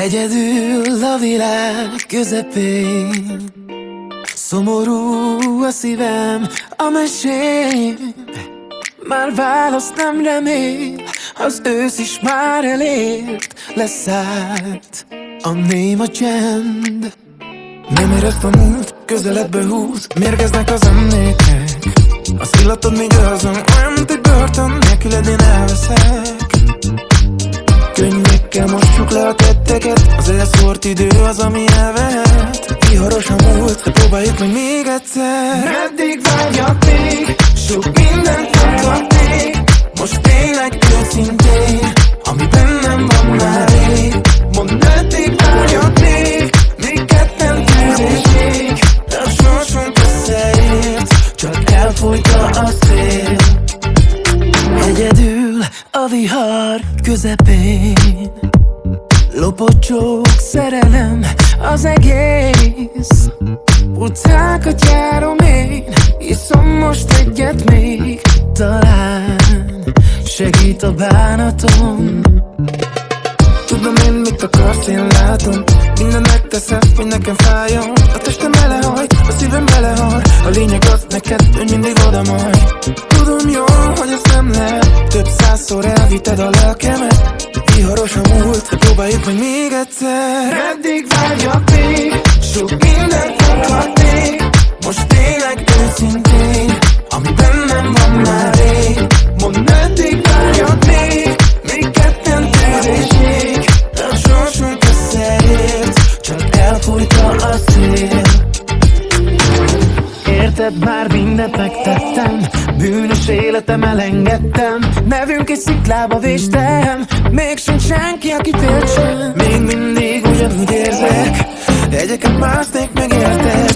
Egyedül a világ közepén. Szomorú a szívem, a mesém. Már választ nem remél Az ősz is már elért. Leszállt a néma csend. Nem ereszt a múlt, közeledbe húz Mérgeznek az emlékek. Az illatod még azon Olyan, mint egy börtön Nélküled én elveszek. Könnyekkel mossuk le a Az elszórt idő az, ami elvehet. Viharos a múlt, de próbáljuk meg még egyszer. Meddig vágyak még? Sok mindent tudhatnék Most tényleg őszintén Ami bennem van már rég. Mondd meddig vágyak még? Még ketten tűzéség A sorsunk összeért Csak elfújta a szél. Egyedül a vihar közepén Lopocsok szerelem az egész. Utcákat járom én Iszom most egyet még. Talán segít a bánatom. Tudom én mit akarsz, én látom. Minden megteszem, hogy nekem fájjon. A testem belehajt, a szívem belehal A lényeg az neked, hogy mindig oda majd elvitted a lelkemet Viharos a múlt, próbáljuk meg még egyszer. Meddig várjak még, sok mindent tudhatnék Érted, bár mindent megtettem. Bűnös életem elengedtem. Nevünk egy sziklába véstem. Még sincs senki, aki töltsön Még mindig ugyanúgy érzek. Egyeket másznék meg érted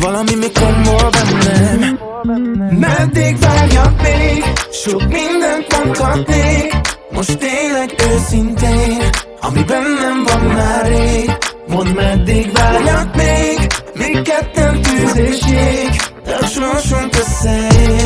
Valami még tombol bennem. Meddig várjak még? Sok mindent mondhatnék Most tényleg őszintén Ami bennem van már rég. Mondd meddig várjak még? Még ketten tűzéség A sorsunk összeért Csak elfújta a szél